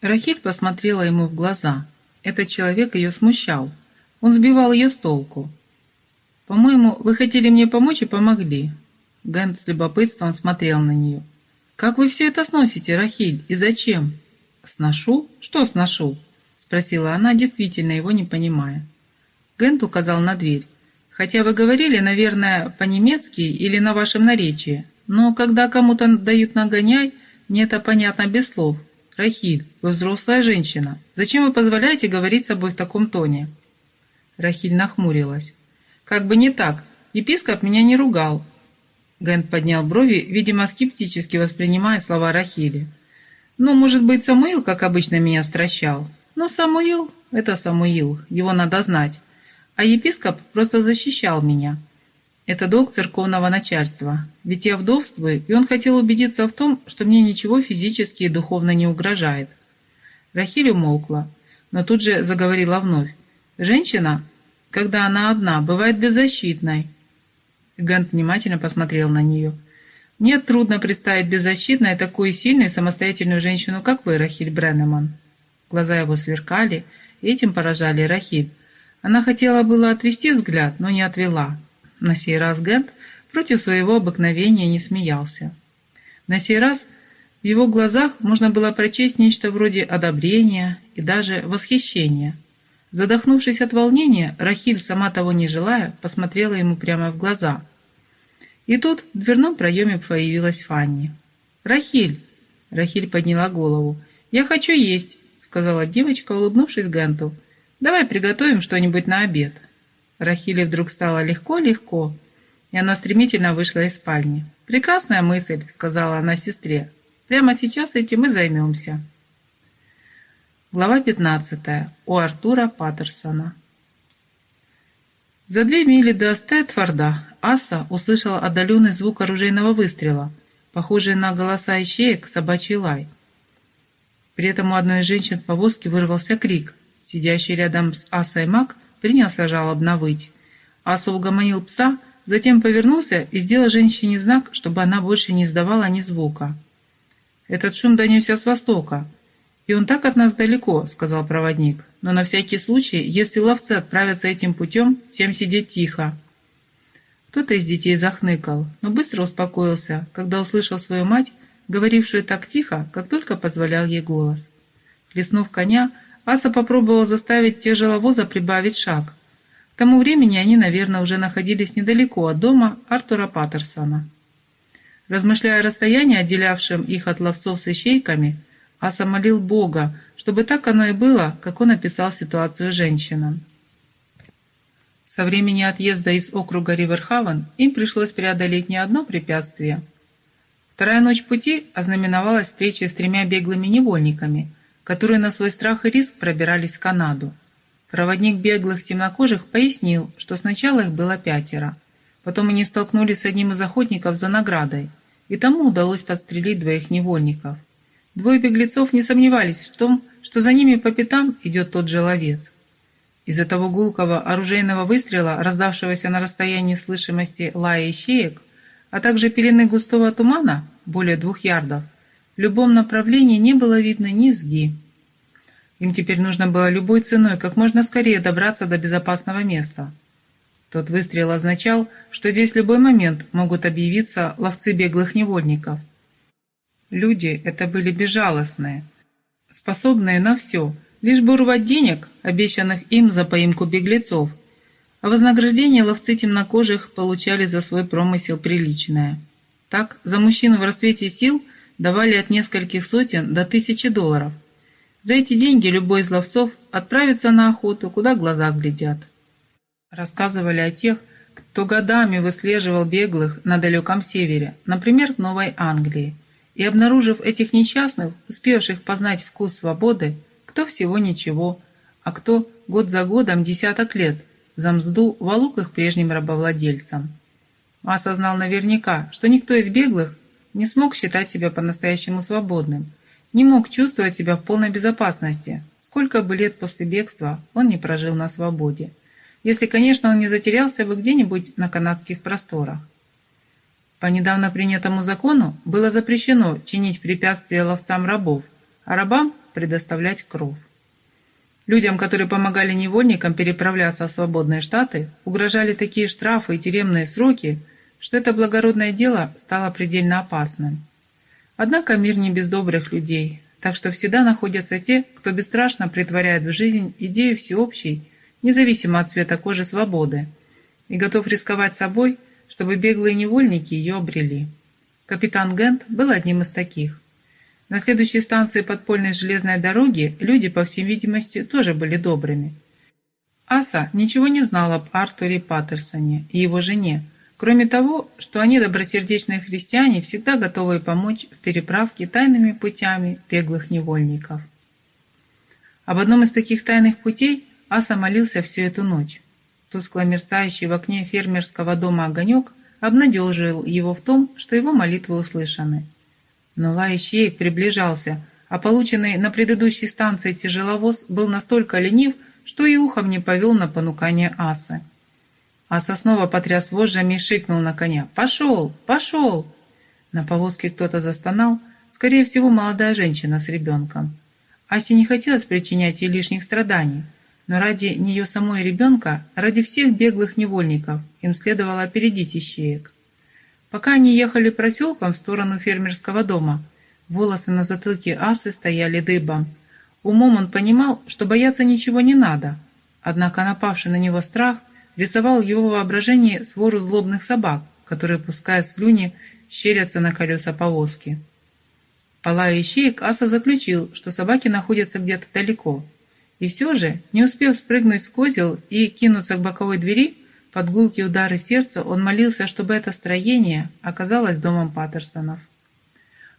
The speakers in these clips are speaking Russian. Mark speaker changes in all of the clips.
Speaker 1: Рахиль посмотрела ему в глаза. Этот человек ее смущал. Он сбивал ее с толку. «По-моему, вы хотели мне помочь и помогли». Гент с любопытством смотрел на нее. «Как вы все это сносите, Рахиль, и зачем?» «Сношу? Что сношу?» Спросила она, действительно его не понимая. Гент указал на дверь. «Хотя вы говорили, наверное, по-немецки или на вашем наречии, но когда кому-то дают нагоняй, мне это понятно без слов. Рахиль, вы взрослая женщина. Зачем вы позволяете говорить с собой в таком тоне?» Рахиль нахмурилась. «Как бы не так. Епископ меня не ругал». Гент поднял брови, видимо, скептически воспринимая слова Рахили. «Ну, может быть, Самуил, как обычно, меня стращал. Но Самуил — это Самуил, его надо знать. А епископ просто защищал меня. Это долг церковного начальства. Ведь я вдовствую, и он хотел убедиться в том, что мне ничего физически и духовно не угрожает». Рахиль умолкла, но тут же заговорила вновь. Женщина, когда она одна, бывает беззащитной. Гант внимательно посмотрел на нее. Мне трудно представить беззащитной такую сильную самостоятельную женщину, как вы, Рахиль Бреннеман. Глаза его сверкали, этим поражали Рахиль. Она хотела было отвести взгляд, но не отвела. На сей раз Гент против своего обыкновения не смеялся. На сей раз в его глазах можно было прочесть нечто вроде одобрения и даже восхищения – Задохнувшись от волнения, Рахиль, сама того не желая, посмотрела ему прямо в глаза. И тут в дверном проеме появилась Фанни. «Рахиль!» Рахиль подняла голову. «Я хочу есть», — сказала девочка, улыбнувшись Генту. «Давай приготовим что-нибудь на обед». Рахиле вдруг стало легко-легко, и она стремительно вышла из спальни. «Прекрасная мысль», — сказала она сестре. «Прямо сейчас этим и займемся». Глава 15. У Артура Паттерсона. За две мили до Стэдфорда Аса услышала отдаленный звук оружейного выстрела, похожий на голоса ищеек собачий лай. При этом у одной из женщин в повозке вырвался крик. Сидящий рядом с Асой Мак принялся жалобно выть. Аса угомонил пса, затем повернулся и сделал женщине знак, чтобы она больше не издавала ни звука. Этот шум донесся с востока, «И он так от нас далеко», — сказал проводник. «Но на всякий случай, если ловцы отправятся этим путем, всем сидеть тихо». Кто-то из детей захныкал, но быстро успокоился, когда услышал свою мать, говорившую так тихо, как только позволял ей голос. Леснув коня, Аса попробовал заставить тяжеловоза прибавить шаг. К тому времени они, наверное, уже находились недалеко от дома Артура Паттерсона. Размышляя о расстоянии, отделявшем их от ловцов с ищейками, Аса молил Бога, чтобы так оно и было, как он описал ситуацию женщинам. Со времени отъезда из округа Риверхавен им пришлось преодолеть не одно препятствие. Вторая ночь пути ознаменовалась встречей с тремя беглыми невольниками, которые на свой страх и риск пробирались в Канаду. Проводник беглых темнокожих пояснил, что сначала их было пятеро. Потом они столкнулись с одним из охотников за наградой, и тому удалось подстрелить двоих невольников. Двое беглецов не сомневались в том, что за ними по пятам идет тот же ловец. Из-за того гулкого оружейного выстрела, раздавшегося на расстоянии слышимости лая ищеек, а также пелены густого тумана, более двух ярдов, в любом направлении не было видно низги. Им теперь нужно было любой ценой как можно скорее добраться до безопасного места. Тот выстрел означал, что здесь в любой момент могут объявиться ловцы беглых невольников – Люди это были безжалостные, способные на все, лишь бы урвать денег, обещанных им за поимку беглецов, а вознаграждение ловцы темнокожих получали за свой промысел приличное. Так, за мужчину в расцвете сил давали от нескольких сотен до тысячи долларов. За эти деньги любой из ловцов отправится на охоту, куда глаза глядят. Рассказывали о тех, кто годами выслеживал беглых на далеком севере, например, в Новой Англии, и обнаружив этих несчастных, успевших познать вкус свободы, кто всего ничего, а кто год за годом десяток лет за мзду волок их прежним рабовладельцам. Осознал наверняка, что никто из беглых не смог считать себя по-настоящему свободным, не мог чувствовать себя в полной безопасности, сколько бы лет после бегства он не прожил на свободе, если, конечно, он не затерялся бы где-нибудь на канадских просторах. По недавно принятому закону было запрещено чинить препятствия ловцам рабов, а рабам предоставлять кров. Людям, которые помогали невольникам переправляться в свободные штаты, угрожали такие штрафы и тюремные сроки, что это благородное дело стало предельно опасным. Однако мир не без добрых людей, так что всегда находятся те, кто бесстрашно притворяет в жизнь идею всеобщей, независимо от цвета кожи свободы, и готов рисковать собой, чтобы беглые невольники ее обрели. Капитан Гент был одним из таких. На следующей станции подпольной железной дороги люди, по всей видимости, тоже были добрыми. Аса ничего не знала об Артуре Паттерсоне и его жене, кроме того, что они добросердечные христиане, всегда готовые помочь в переправке тайными путями беглых невольников. Об одном из таких тайных путей Аса молился всю эту ночь. Тускло мерцающий в окне фермерского дома огонек обнадежил его в том, что его молитвы услышаны. Но ищеек приближался, а полученный на предыдущей станции тяжеловоз был настолько ленив, что и ухом не повел на понукание асы. Аса снова потряс вожжами и шикнул на коня. «Пошел! Пошел!» На повозке кто-то застонал, скорее всего, молодая женщина с ребенком. Асе не хотелось причинять ей лишних страданий, но ради нее самой ребенка, ради всех беглых невольников, им следовало опередить ищеек. Пока они ехали проселком в сторону фермерского дома, волосы на затылке асы стояли дыбом. Умом он понимал, что бояться ничего не надо, однако напавший на него страх рисовал его воображении свору злобных собак, которые, пуская слюни, щерятся на колеса повозки. Полая ищеек, Аса заключил, что собаки находятся где-то далеко. И все же, не успев спрыгнуть с козел и кинуться к боковой двери, под гулкие удары сердца он молился, чтобы это строение оказалось домом Паттерсонов.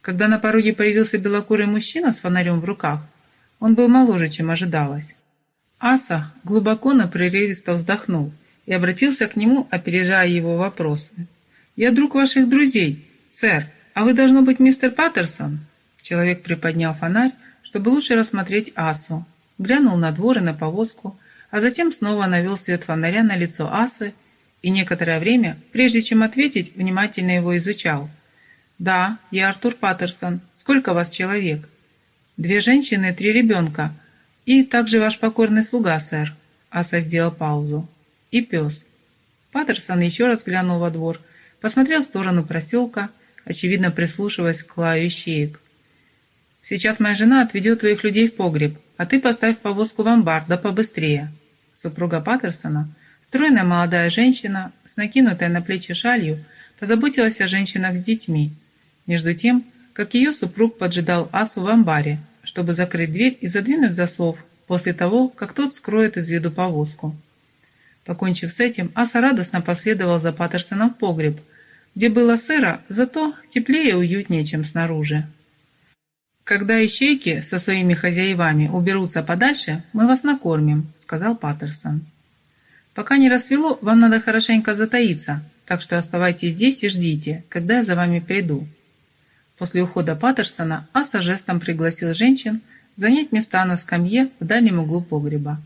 Speaker 1: Когда на пороге появился белокурый мужчина с фонарем в руках, он был моложе, чем ожидалось. Аса глубоко напрерывисто вздохнул и обратился к нему, опережая его вопросы. «Я друг ваших друзей, сэр, а вы, должно быть, мистер Паттерсон?» Человек приподнял фонарь, чтобы лучше рассмотреть Асу, глянул на двор и на повозку, а затем снова навел свет фонаря на лицо Асы и некоторое время, прежде чем ответить, внимательно его изучал. «Да, я Артур Паттерсон. Сколько вас человек?» «Две женщины три ребенка. И также ваш покорный слуга, сэр». Аса сделал паузу. «И пес». Паттерсон еще раз глянул во двор, посмотрел в сторону проселка, очевидно прислушиваясь к лаю ищеек. «Сейчас моя жена отведет твоих людей в погреб, а ты поставь повозку в амбар, да побыстрее. Супруга Паттерсона, стройная молодая женщина с накинутой на плечи шалью, позаботилась о женщинах с детьми, между тем, как ее супруг поджидал Асу в амбаре, чтобы закрыть дверь и задвинуть заслов после того, как тот скроет из виду повозку. Покончив с этим, Аса радостно последовал за Паттерсоном в погреб, где было сыро, зато теплее и уютнее, чем снаружи. «Когда ищейки со своими хозяевами уберутся подальше, мы вас накормим», — сказал Паттерсон. «Пока не рассвело, вам надо хорошенько затаиться, так что оставайтесь здесь и ждите, когда я за вами приду». После ухода Паттерсона Аса жестом пригласил женщин занять места на скамье в дальнем углу погреба.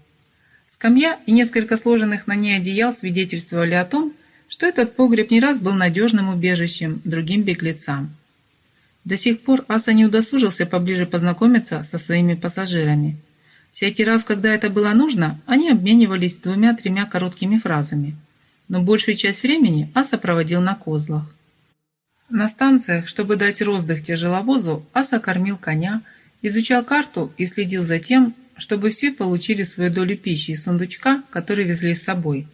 Speaker 1: Скамья и несколько сложенных на ней одеял свидетельствовали о том, что этот погреб не раз был надежным убежищем другим беглецам. До сих пор Аса не удосужился поближе познакомиться со своими пассажирами. Всякий раз, когда это было нужно, они обменивались двумя-тремя короткими фразами. Но большую часть времени Аса проводил на козлах. На станциях, чтобы дать роздых тяжеловозу, Аса кормил коня, изучал карту и следил за тем, чтобы все получили свою долю пищи из сундучка, который везли с собой.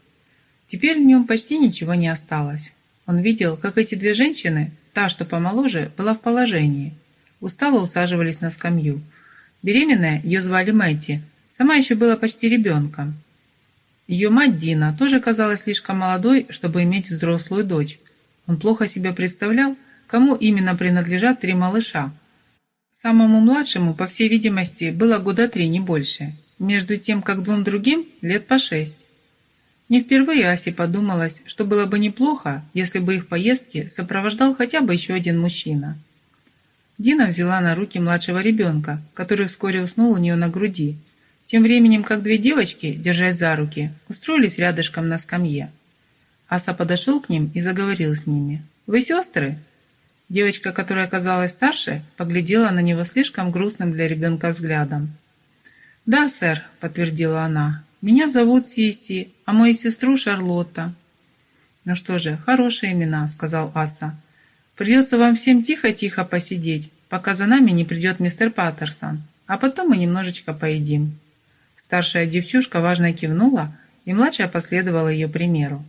Speaker 1: Теперь в нем почти ничего не осталось. Он видел, как эти две женщины, Та, что помоложе, была в положении. Устало усаживались на скамью. Беременная ее звали Мэтти. Сама еще была почти ребенком. Ее мать Дина тоже казалась слишком молодой, чтобы иметь взрослую дочь. Он плохо себе представлял, кому именно принадлежат три малыша. Самому младшему, по всей видимости, было года три, не больше. Между тем, как двум другим, лет по шесть. Не впервые Асе подумалось, что было бы неплохо, если бы их поездки сопровождал хотя бы еще один мужчина. Дина взяла на руки младшего ребенка, который вскоре уснул у нее на груди, тем временем как две девочки, держась за руки, устроились рядышком на скамье. Аса подошел к ним и заговорил с ними. «Вы сестры?» Девочка, которая оказалась старше, поглядела на него слишком грустным для ребенка взглядом. «Да, сэр», — подтвердила она, — «меня зовут Сиси, а мою сестру Шарлотта». «Ну что же, хорошие имена», — сказал Аса. «Придется вам всем тихо-тихо посидеть, пока за нами не придет мистер Паттерсон, а потом мы немножечко поедим». Старшая девчушка важно кивнула, и младшая последовала ее примеру.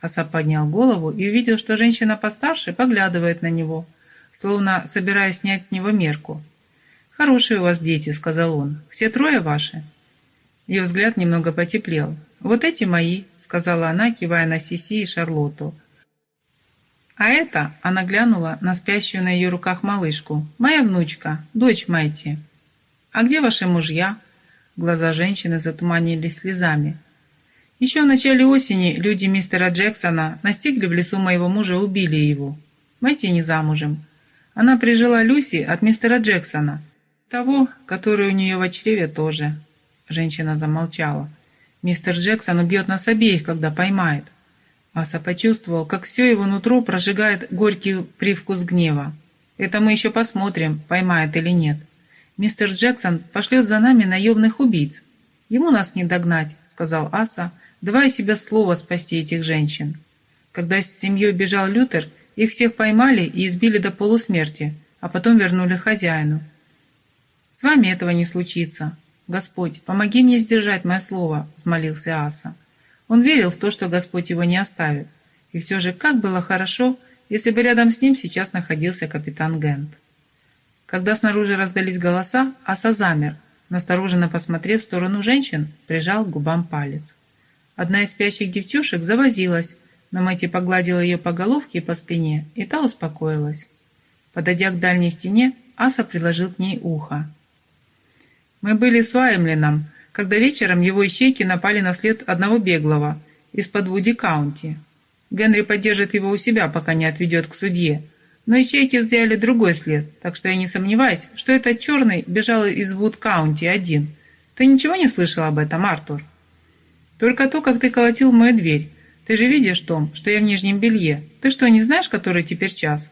Speaker 1: Аса поднял голову и увидел, что женщина постарше поглядывает на него, словно собираясь снять с него мерку. «Хорошие у вас дети», — сказал он. «Все трое ваши?» Ее взгляд немного потеплел. «Вот эти мои», — сказала она, кивая на Сиси и Шарлотту. «А это...» — она глянула на спящую на ее руках малышку. «Моя внучка, дочь Майти». «А где ваши мужья?» Глаза женщины затуманились слезами. Еще в начале осени люди мистера Джексона настигли в лесу моего мужа и убили его. Мэти не замужем. Она прижила Люси от мистера Джексона, того, который у нее в чреве тоже. Женщина замолчала. Мистер Джексон убьет нас обеих, когда поймает. Аса почувствовал, как все его нутро прожигает горький привкус гнева. Это мы еще посмотрим, поймает или нет. Мистер Джексон пошлет за нами наемных убийц. Ему нас не догнать, сказал Аса, давая себе слово спасти этих женщин. Когда с семьей бежал Лютер, их всех поймали и избили до полусмерти, а потом вернули хозяину. С вами этого не случится. Господь, помоги мне сдержать мое слово, взмолился Аса. Он верил в то, что Господь его не оставит. И все же, как было хорошо, если бы рядом с ним сейчас находился капитан Гент. Когда снаружи раздались голоса, Аса замер, настороженно посмотрев в сторону женщин, прижал к губам палец. Одна из спящих девчушек завозилась, но Мэти погладила ее по головке и по спине, и та успокоилась. Подойдя к дальней стене, Аса приложил к ней ухо. «Мы были с Уаймлином, когда вечером его ищейки напали на след одного беглого из-под Вуди-Каунти. Генри поддержит его у себя, пока не отведет к судье, но ищейки взяли другой след, так что я не сомневаюсь, что этот черный бежал из Вуд-Каунти один. Ты ничего не слышал об этом, Артур? Только то, как ты колотил мою дверь. Ты же видишь, Том, что я в нижнем белье. Ты что, не знаешь, который теперь час?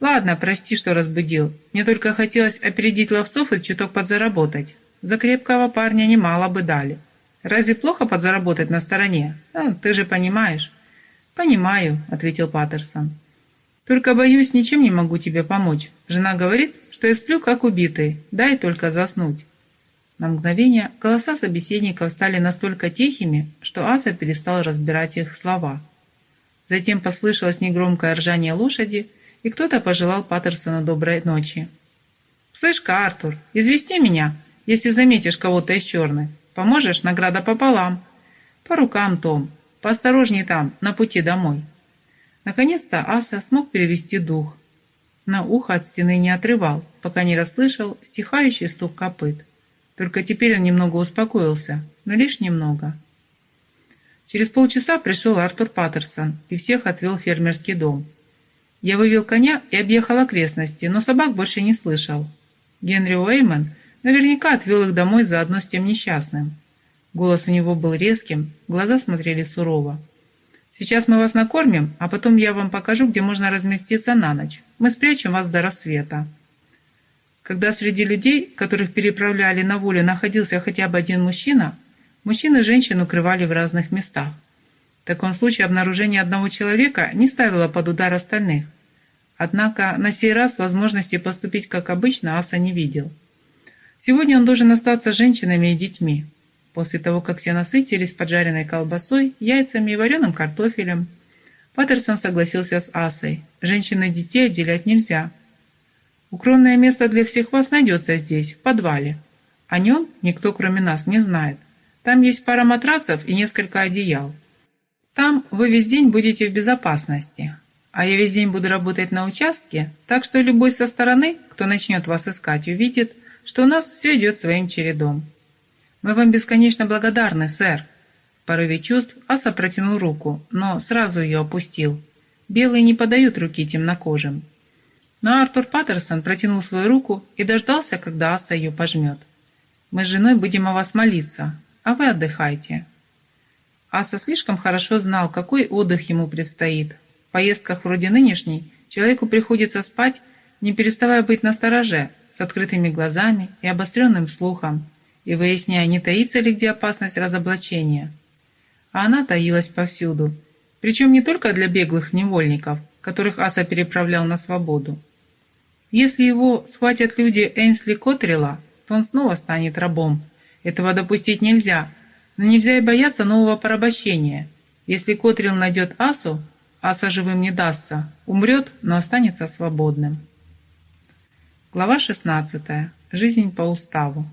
Speaker 1: Ладно, прости, что разбудил. Мне только хотелось опередить ловцов и чуток подзаработать. За крепкого парня немало бы дали. Разве плохо подзаработать на стороне? А, ты же понимаешь. Понимаю, ответил Паттерсон. Только, боюсь, ничем не могу тебе помочь. Жена говорит, что я сплю, как убитый. Дай только заснуть». На мгновение голоса собеседников стали настолько тихими, что Аса перестал разбирать их слова. Затем послышалось негромкое ржание лошади, и кто-то пожелал Паттерсону доброй ночи. «Слышь-ка, Артур, извести меня, если заметишь кого-то из черных. Поможешь? Награда пополам. По рукам, Том. Поосторожней там, на пути домой». Наконец-то Аса смог перевести дух. Но ухо от стены не отрывал, пока не расслышал стихающий стук копыт. Только теперь он немного успокоился, но лишь немного. Через полчаса пришел Артур Паттерсон и всех отвел в фермерский дом. Я вывел коня и объехал окрестности, но собак больше не слышал. Генри Уэйман наверняка отвел их домой заодно с тем несчастным. Голос у него был резким, глаза смотрели сурово. Сейчас мы вас накормим, а потом я вам покажу, где можно разместиться на ночь. Мы спрячем вас до рассвета». Когда среди людей, которых переправляли на волю, находился хотя бы один мужчина, мужчин и женщин укрывали в разных местах. В таком случае обнаружение одного человека не ставило под удар остальных. Однако на сей раз возможности поступить как обычно Аса не видел. Сегодня он должен остаться с женщинами и детьми. После того, как все насытились поджаренной колбасой, яйцами и вареным картофелем, Паттерсон согласился с Асой. Женщин и детей отделять нельзя. Укромное место для всех вас найдется здесь, в подвале. О нем никто, кроме нас, не знает. Там есть пара матрацев и несколько одеял. Там вы весь день будете в безопасности. А я весь день буду работать на участке, так что любой со стороны, кто начнет вас искать, увидит, что у нас все идет своим чередом. «Мы вам бесконечно благодарны, сэр». В порыве чувств Аса протянул руку, но сразу ее опустил. Белые не подают руки темнокожим. Но Артур Паттерсон протянул свою руку и дождался, когда Аса ее пожмет. «Мы с женой будем о вас молиться, а вы отдыхайте». Аса слишком хорошо знал, какой отдых ему предстоит. В поездках вроде нынешней человеку приходится спать, не переставая быть настороже, с открытыми глазами и обостренным слухом, и выясняя, не таится ли где опасность разоблачения. А она таилась повсюду, причем не только для беглых невольников, которых Аса переправлял на свободу. Если его схватят люди Эйнсли Котрила, то он снова станет рабом. Этого допустить нельзя, но нельзя и бояться нового порабощения. Если Котрил найдет Асу, Аса живым не дастся, умрет, но останется свободным. Глава 16. Жизнь по уставу.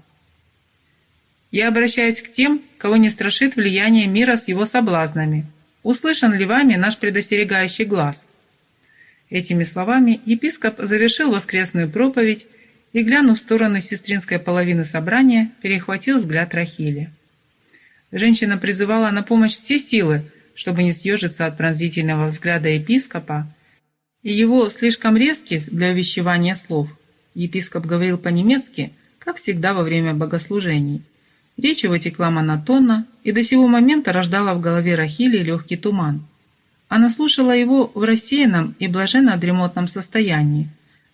Speaker 1: Я обращаюсь к тем, кого не страшит влияние мира с его соблазнами. Услышан ли вами наш предостерегающий глаз? Этими словами епископ завершил воскресную проповедь и, глянув в сторону сестринской половины собрания, перехватил взгляд Рахили. Женщина призывала на помощь все силы, чтобы не съежиться от пронзительного взгляда епископа и его слишком резких для увещевания слов. Епископ говорил по-немецки, как всегда во время богослужений. Речь его текла монотонно, и до сего момента рождала в голове Рахили легкий туман. Она слушала его в рассеянном и блаженно-дремотном состоянии,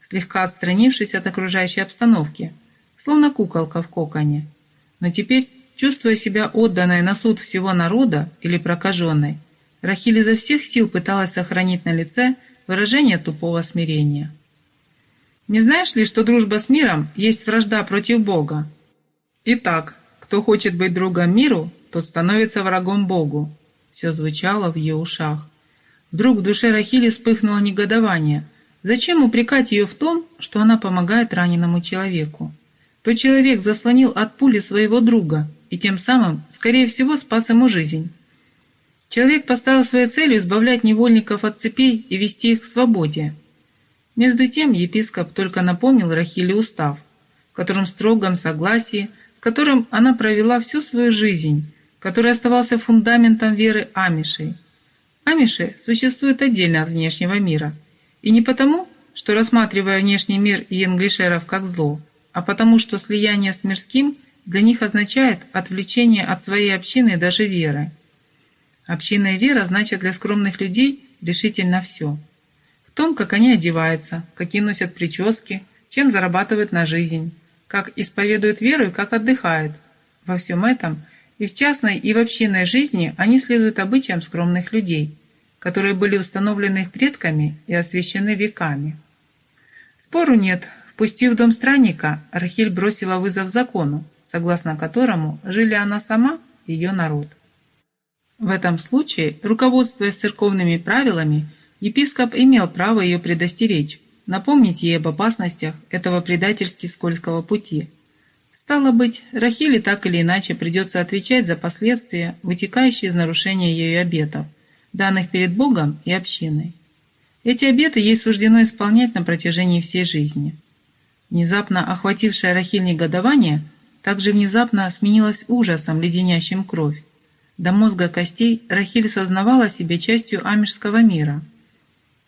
Speaker 1: слегка отстранившись от окружающей обстановки, словно куколка в коконе. Но теперь Чувствуя себя отданной на суд всего народа или прокаженной, Рахиль изо всех сил пыталась сохранить на лице выражение тупого смирения. «Не знаешь ли, что дружба с миром есть вражда против Бога? Итак, кто хочет быть другом миру, тот становится врагом Богу», все звучало в ее ушах. Вдруг в душе Рахили вспыхнуло негодование. Зачем упрекать ее в том, что она помогает раненому человеку? Тот человек заслонил от пули своего друга – и тем самым, скорее всего, спас ему жизнь. Человек поставил своей целью избавлять невольников от цепей и вести их к свободе. Между тем епископ только напомнил Рахиле устав, в котором строгом согласии, с которым она провела всю свою жизнь, который оставался фундаментом веры амишей. Амиши существуют отдельно от внешнего мира. И не потому, что рассматривая внешний мир и англишеров как зло, а потому что слияние с мирским – для них означает отвлечение от своей общины и даже веры. Община и вера значит для скромных людей решительно все. В том, как они одеваются, какие носят прически, чем зарабатывают на жизнь, как исповедуют веру и как отдыхают. Во всем этом и в частной, и в общинной жизни они следуют обычаям скромных людей, которые были установлены их предками и освящены веками. Спору нет. Впустив в дом странника, Рахиль бросила вызов закону, согласно которому жили она сама и ее народ. В этом случае, руководствуясь церковными правилами, епископ имел право ее предостеречь, напомнить ей об опасностях этого предательски скользкого пути. Стало быть, Рахиле так или иначе придется отвечать за последствия, вытекающие из нарушения ее обетов, данных перед Богом и общиной. Эти обеты ей суждено исполнять на протяжении всей жизни. Внезапно охватившее Рахиль негодование – также внезапно сменилась ужасом, леденящим кровь. До мозга костей Рахиль сознавала себя частью амишского мира.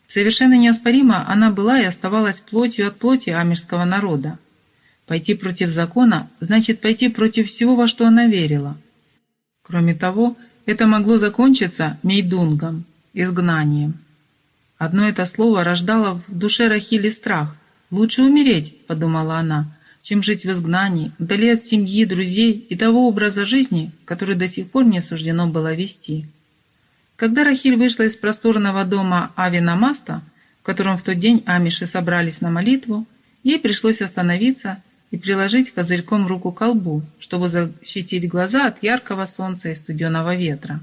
Speaker 1: Совершенно неоспоримо она была и оставалась плотью от плоти амишского народа. Пойти против закона значит пойти против всего, во что она верила. Кроме того, это могло закончиться мейдунгом, изгнанием. Одно это слово рождало в душе Рахили страх. «Лучше умереть», — подумала она, чем жить в изгнании, вдали от семьи, друзей и того образа жизни, который до сих пор не суждено было вести. Когда Рахиль вышла из просторного дома Авина Маста, в котором в тот день амиши собрались на молитву, ей пришлось остановиться и приложить козырьком руку к колбу, чтобы защитить глаза от яркого солнца и студеного ветра.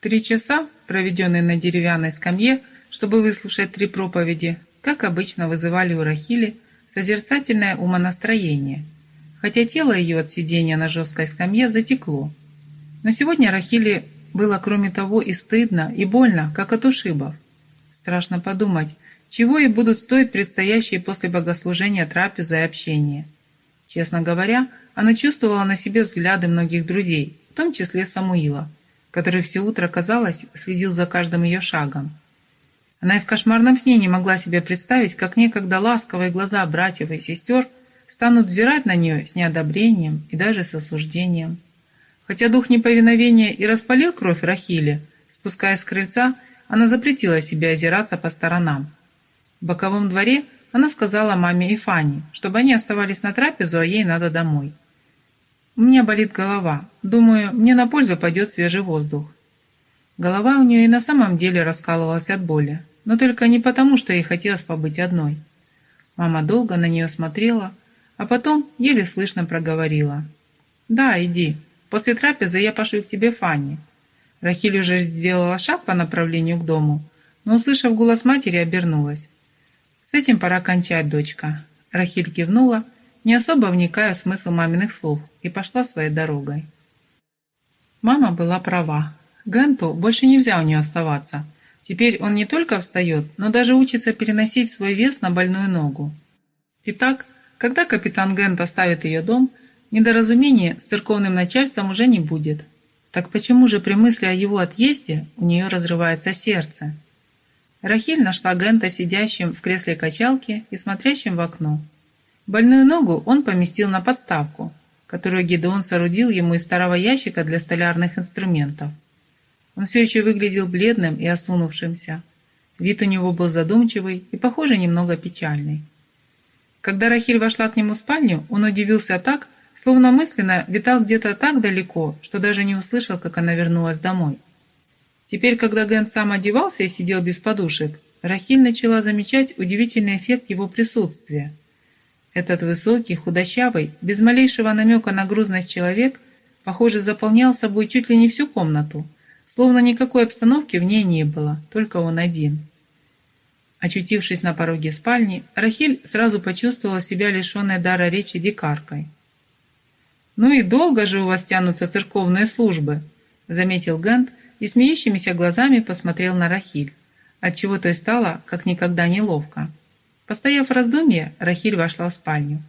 Speaker 1: Три часа, проведенные на деревянной скамье, чтобы выслушать три проповеди, как обычно вызывали у Рахили созерцательное умонастроение, хотя тело ее от сидения на жесткой скамье затекло. Но сегодня Рахиле было, кроме того, и стыдно, и больно, как от ушибов. Страшно подумать, чего ей будут стоить предстоящие после богослужения трапезы и общения. Честно говоря, она чувствовала на себе взгляды многих друзей, в том числе Самуила, который все утро, казалось, следил за каждым ее шагом. Она и в кошмарном сне не могла себе представить, как некогда ласковые глаза братьев и сестер станут взирать на нее с неодобрением и даже с осуждением. Хотя дух неповиновения и распалил кровь Рахили, спускаясь с крыльца, она запретила себе озираться по сторонам. В боковом дворе она сказала маме и Фане, чтобы они оставались на трапезу, а ей надо домой. «У меня болит голова. Думаю, мне на пользу пойдет свежий воздух». Голова у нее и на самом деле раскалывалась от боли, но только не потому, что ей хотелось побыть одной. Мама долго на нее смотрела, а потом еле слышно проговорила. «Да, иди. После трапезы я пошлю к тебе Фанни». Рахиль уже сделала шаг по направлению к дому, но, услышав голос матери, обернулась. «С этим пора кончать, дочка». Рахиль кивнула, не особо вникая в смысл маминых слов, и пошла своей дорогой. Мама была права. Генту больше нельзя у нее оставаться. Теперь он не только встает, но даже учится переносить свой вес на больную ногу. Итак, когда капитан Гент оставит ее дом, недоразумения с церковным начальством уже не будет. Так почему же при мысли о его отъезде у нее разрывается сердце? Рахиль нашла Гента сидящим в кресле качалки и смотрящим в окно. Больную ногу он поместил на подставку, которую Гедеон соорудил ему из старого ящика для столярных инструментов. Он все еще выглядел бледным и осунувшимся. Вид у него был задумчивый и, похоже, немного печальный. Когда Рахиль вошла к нему в спальню, он удивился так, словно мысленно витал где-то так далеко, что даже не услышал, как она вернулась домой. Теперь, когда Гэнт сам одевался и сидел без подушек, Рахиль начала замечать удивительный эффект его присутствия. Этот высокий, худощавый, без малейшего намека на грузность человек, похоже, заполнял собой чуть ли не всю комнату, словно никакой обстановки в ней не было, только он один. Очутившись на пороге спальни, Рахиль сразу почувствовала себя лишенной дара речи дикаркой. «Ну и долго же у вас тянутся церковные службы», — заметил Гэнт, и смеющимися глазами посмотрел на Рахиль, отчего той стало как никогда неловко. Постояв в раздумье, Рахиль вошла в спальню.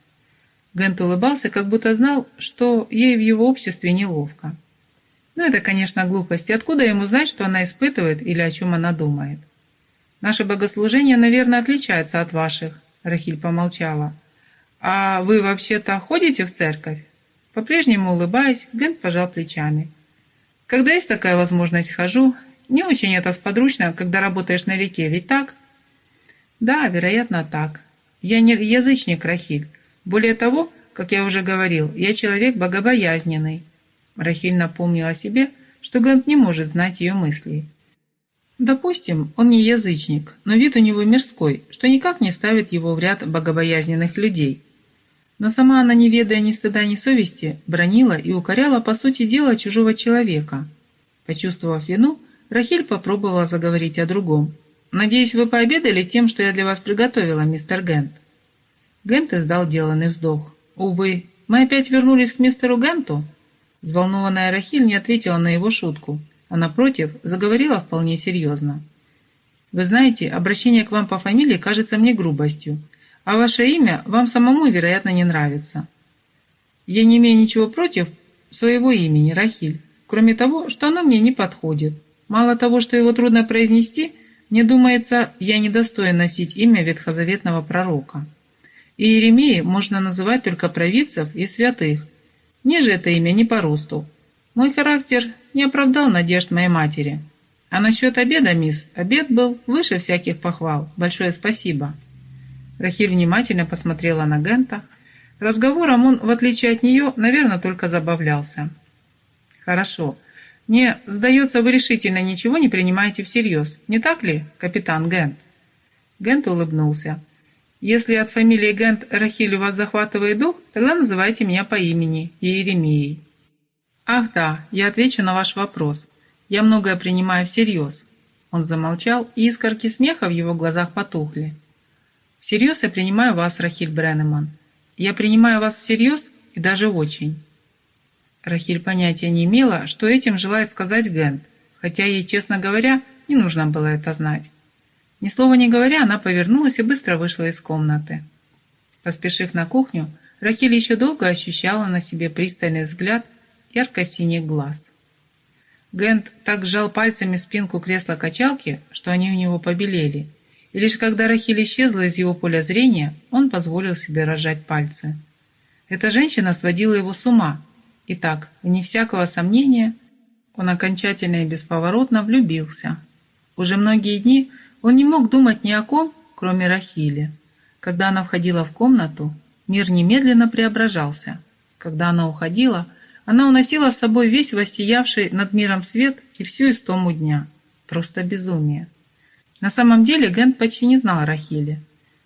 Speaker 1: Гент улыбался, как будто знал, что ей в его обществе неловко. Ну, это, конечно, глупость. Откуда ему знать, что она испытывает или о чем она думает? Наше богослужение, наверное, отличается от ваших, Рахиль помолчала. А вы вообще-то ходите в церковь? По-прежнему улыбаясь, Гент пожал плечами. Когда есть такая возможность, хожу. Не очень это сподручно, когда работаешь на реке, ведь так? Да, вероятно, так. Я не язычник, Рахиль. Более того, как я уже говорил, я человек богобоязненный. Рахиль напомнила себе, что Гэнт не может знать ее мыслей. Допустим, он не язычник, но вид у него мирской, что никак не ставит его в ряд богобоязненных людей. Но сама она, не ведая ни стыда, ни совести, бронила и укоряла, по сути дела, чужого человека. Почувствовав вину, Рахиль попробовала заговорить о другом. «Надеюсь, вы пообедали тем, что я для вас приготовила, мистер Гент?» Гент издал деланный вздох. «Увы, мы опять вернулись к мистеру Генту?» Взволнованная Рахиль не ответила на его шутку, а напротив, заговорила вполне серьезно. «Вы знаете, обращение к вам по фамилии кажется мне грубостью, а ваше имя вам самому, вероятно, не нравится. Я не имею ничего против своего имени, Рахиль, кроме того, что оно мне не подходит. Мало того, что его трудно произнести, мне думается, я недостоин носить имя ветхозаветного пророка. И Иеремии можно называть только провидцев и святых. Мне же это имя не по росту. Мой характер не оправдал надежд моей матери. А насчет обеда, мисс, обед был выше всяких похвал. Большое спасибо. Рахиль внимательно посмотрела на Гента. Разговором он, в отличие от нее, наверное, только забавлялся. «Хорошо. Мне сдается, вы решительно ничего не принимаете всерьез. Не так ли, капитан Гент?» Гент улыбнулся. «Если от фамилии Гент Рахиль у вас захватывает дух, тогда называйте меня по имени Иеремией». «Ах да, я отвечу на ваш вопрос. Я многое принимаю всерьез». Он замолчал, и искорки смеха в его глазах потухли. Всерьез я принимаю вас, Рахиль Бреннеман. Я принимаю вас всерьез и даже очень. Рахиль понятия не имела, что этим желает сказать Гент, хотя ей, честно говоря, не нужно было это знать. Ни слова не говоря, она повернулась и быстро вышла из комнаты. Поспешив на кухню, Рахиль еще долго ощущала на себе пристальный взгляд ярко-синих глаз. Гент так сжал пальцами спинку кресла-качалки, что они у него побелели – и лишь когда Рахиль исчезла из его поля зрения, он позволил себе разжать пальцы. Эта женщина сводила его с ума. И так, вне всякого сомнения, он окончательно и бесповоротно влюбился. Уже многие дни он не мог думать ни о ком, кроме Рахили. Когда она входила в комнату, мир немедленно преображался. Когда она уходила, она уносила с собой весь воссиявший над миром свет и всю истому дня. Просто безумие. На самом деле Гент почти не знал Рахили.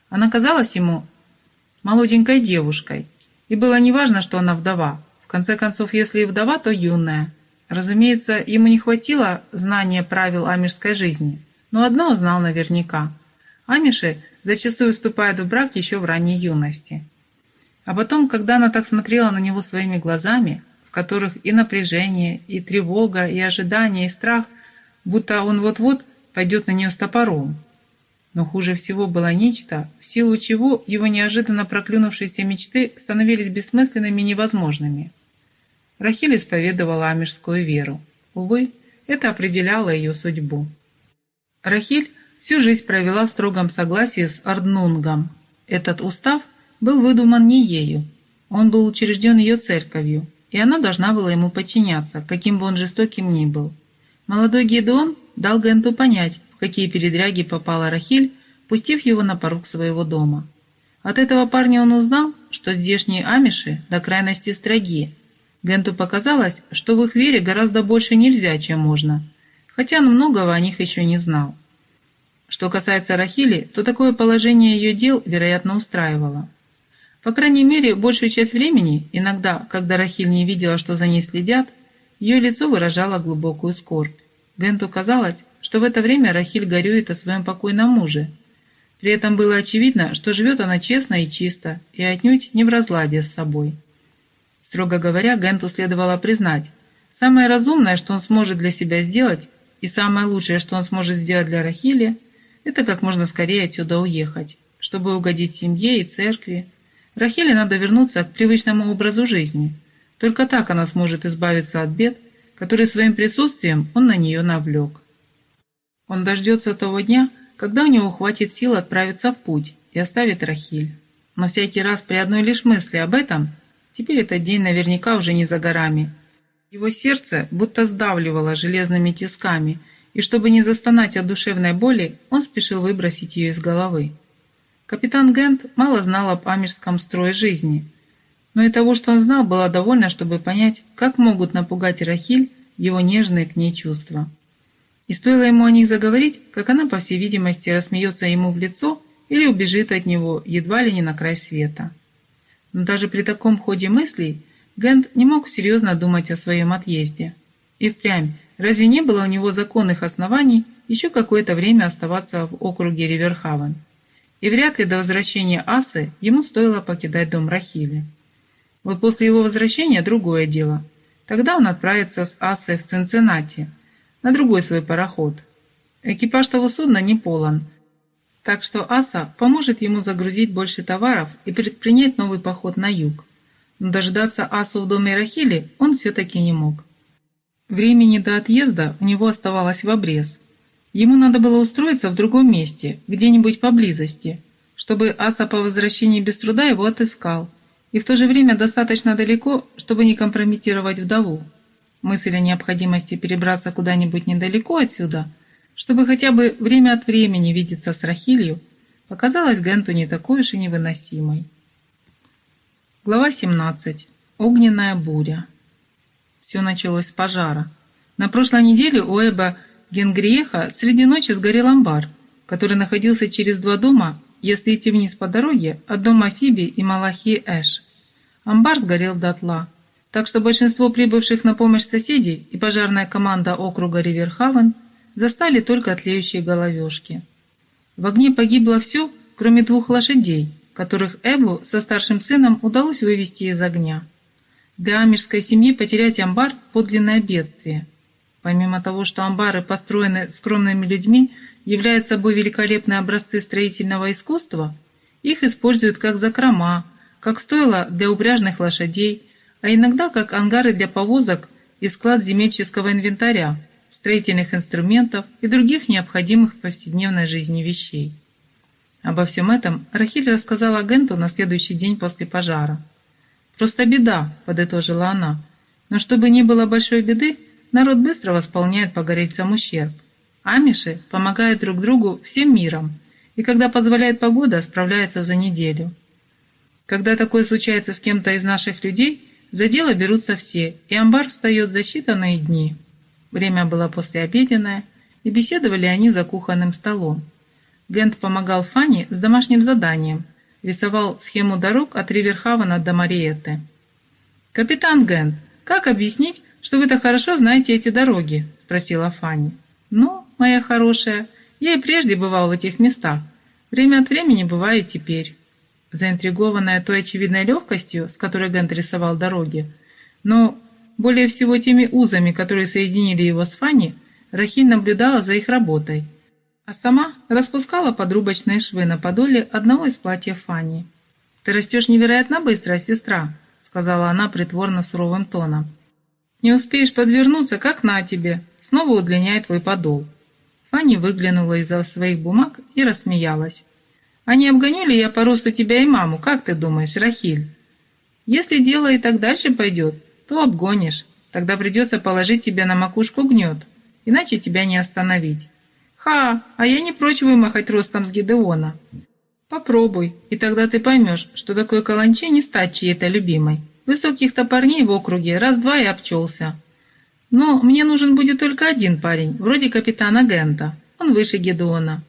Speaker 1: Она казалась ему молоденькой девушкой, и было неважно, что она вдова. В конце концов, если и вдова, то юная. Разумеется, ему не хватило знания правил амишской жизни, но одно он знал наверняка. Амиши зачастую вступают в брак еще в ранней юности. А потом, когда она так смотрела на него своими глазами, в которых и напряжение, и тревога, и ожидание, и страх, будто он вот-вот пойдет на нее с топором. Но хуже всего было нечто, в силу чего его неожиданно проклюнувшиеся мечты становились бессмысленными и невозможными. Рахиль исповедовала амежскую веру. Увы, это определяло ее судьбу. Рахиль всю жизнь провела в строгом согласии с Арднунгом. Этот устав был выдуман не ею. Он был учрежден ее церковью, и она должна была ему подчиняться, каким бы он жестоким ни был. Молодой Гедеон дал Генту понять, в какие передряги попала Рахиль, пустив его на порог своего дома. От этого парня он узнал, что здешние амиши до крайности строги. Генту показалось, что в их вере гораздо больше нельзя, чем можно, хотя он многого о них еще не знал. Что касается Рахили, то такое положение ее дел, вероятно, устраивало. По крайней мере, большую часть времени, иногда, когда Рахиль не видела, что за ней следят, ее лицо выражало глубокую скорбь. Генту казалось, что в это время Рахиль горюет о своем покойном муже. При этом было очевидно, что живет она честно и чисто, и отнюдь не в разладе с собой. Строго говоря, Генту следовало признать, самое разумное, что он сможет для себя сделать, и самое лучшее, что он сможет сделать для Рахили, это как можно скорее отсюда уехать, чтобы угодить семье и церкви. Рахиле надо вернуться к привычному образу жизни – только так она сможет избавиться от бед, которые своим присутствием он на нее навлек. Он дождется того дня, когда у него хватит сил отправиться в путь и оставит Рахиль. Но всякий раз при одной лишь мысли об этом, теперь этот день наверняка уже не за горами. Его сердце будто сдавливало железными тисками, и чтобы не застонать от душевной боли, он спешил выбросить ее из головы. Капитан Гент мало знал об амежском строе жизни – но и того, что он знал, было довольно, чтобы понять, как могут напугать Рахиль его нежные к ней чувства. И стоило ему о них заговорить, как она, по всей видимости, рассмеется ему в лицо или убежит от него едва ли не на край света. Но даже при таком ходе мыслей Гент не мог серьезно думать о своем отъезде. И впрямь, разве не было у него законных оснований еще какое-то время оставаться в округе Риверхавен? И вряд ли до возвращения Асы ему стоило покидать дом Рахили. Вот после его возвращения другое дело. Тогда он отправится с Асой в Цинциннати, на другой свой пароход. Экипаж того судна не полон, так что Аса поможет ему загрузить больше товаров и предпринять новый поход на юг. Но дождаться Асу в доме Рахили он все-таки не мог. Времени до отъезда у него оставалось в обрез. Ему надо было устроиться в другом месте, где-нибудь поблизости, чтобы Аса по возвращении без труда его отыскал – и в то же время достаточно далеко, чтобы не компрометировать вдову. Мысль о необходимости перебраться куда-нибудь недалеко отсюда, чтобы хотя бы время от времени видеться с Рахилью, показалась Генту не такой уж и невыносимой. Глава 17. Огненная буря. Все началось с пожара. На прошлой неделе у Эба Генгриеха среди ночи сгорел амбар, который находился через два дома если идти вниз по дороге от дома Фиби и Малахи Эш. Амбар сгорел дотла, так что большинство прибывших на помощь соседей и пожарная команда округа Риверхавен застали только тлеющие головешки. В огне погибло все, кроме двух лошадей, которых Эбу со старшим сыном удалось вывести из огня. Для амежской семьи потерять амбар – подлинное бедствие. Помимо того, что амбары построены скромными людьми являют собой великолепные образцы строительного искусства, их используют как закрома, как стойла для упряжных лошадей, а иногда как ангары для повозок и склад земельческого инвентаря, строительных инструментов и других необходимых в повседневной жизни вещей. Обо всем этом Рахиль рассказала агенту на следующий день после пожара. «Просто беда», – подытожила она. «Но чтобы не было большой беды, народ быстро восполняет погорельцам ущерб. Амиши помогают друг другу всем миром, и когда позволяет погода, справляется за неделю. Когда такое случается с кем-то из наших людей, за дело берутся все, и амбар встает за считанные дни. Время было послеобеденное, и беседовали они за кухонным столом. Гент помогал Фанни с домашним заданием, рисовал схему дорог от Риверхавена до Мариетты. «Капитан Гент, как объяснить, что вы так хорошо знаете эти дороги?» – спросила Фанни. «Ну, моя хорошая, я и прежде бывал в этих местах. Время от времени бываю теперь». Заинтригованная той очевидной легкостью, с которой Гент рисовал дороги, но более всего теми узами, которые соединили его с Фанни, Рахиль наблюдала за их работой, а сама распускала подрубочные швы на подоле одного из платьев Фанни. «Ты растешь невероятно быстро, сестра», — сказала она притворно суровым тоном. «Не успеешь подвернуться, как на тебе, снова удлиняет твой подол». Фанни выглянула из-за своих бумаг и рассмеялась. «А не обгоню ли я по росту тебя и маму, как ты думаешь, Рахиль?» «Если дело и так дальше пойдет, то обгонишь. Тогда придется положить тебя на макушку гнет, иначе тебя не остановить». «Ха, а я не прочь вымахать ростом с Гидеона». «Попробуй, и тогда ты поймешь, что такое каланче не стать чьей-то любимой. Высоких-то парней в округе раз-два и обчелся. Но мне нужен будет только один парень, вроде капитана Гента. Он выше Гедеона.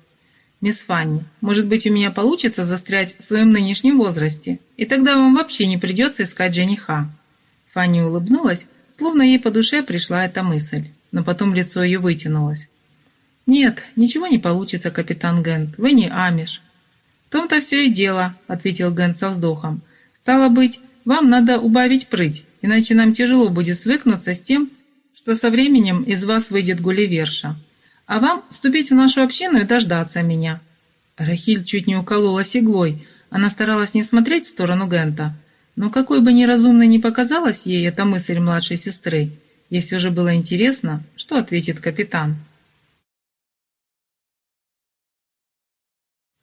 Speaker 1: «Мисс Фанни, может быть, у меня получится застрять в своем нынешнем возрасте, и тогда вам вообще не придется искать жениха». Фанни улыбнулась, словно ей по душе пришла эта мысль, но потом лицо ее вытянулось. «Нет, ничего не получится, капитан Гент, вы не амиш». «В том-то все и дело», — ответил Гент со вздохом. «Стало быть, вам надо убавить прыть, иначе нам тяжело будет свыкнуться с тем, что со временем из вас выйдет гулливерша а вам вступить в нашу общину и дождаться меня». Рахиль чуть не укололась иглой. Она старалась не смотреть в сторону Гента. Но какой бы неразумной ни показалась ей эта мысль младшей сестры, ей все же было интересно, что ответит капитан.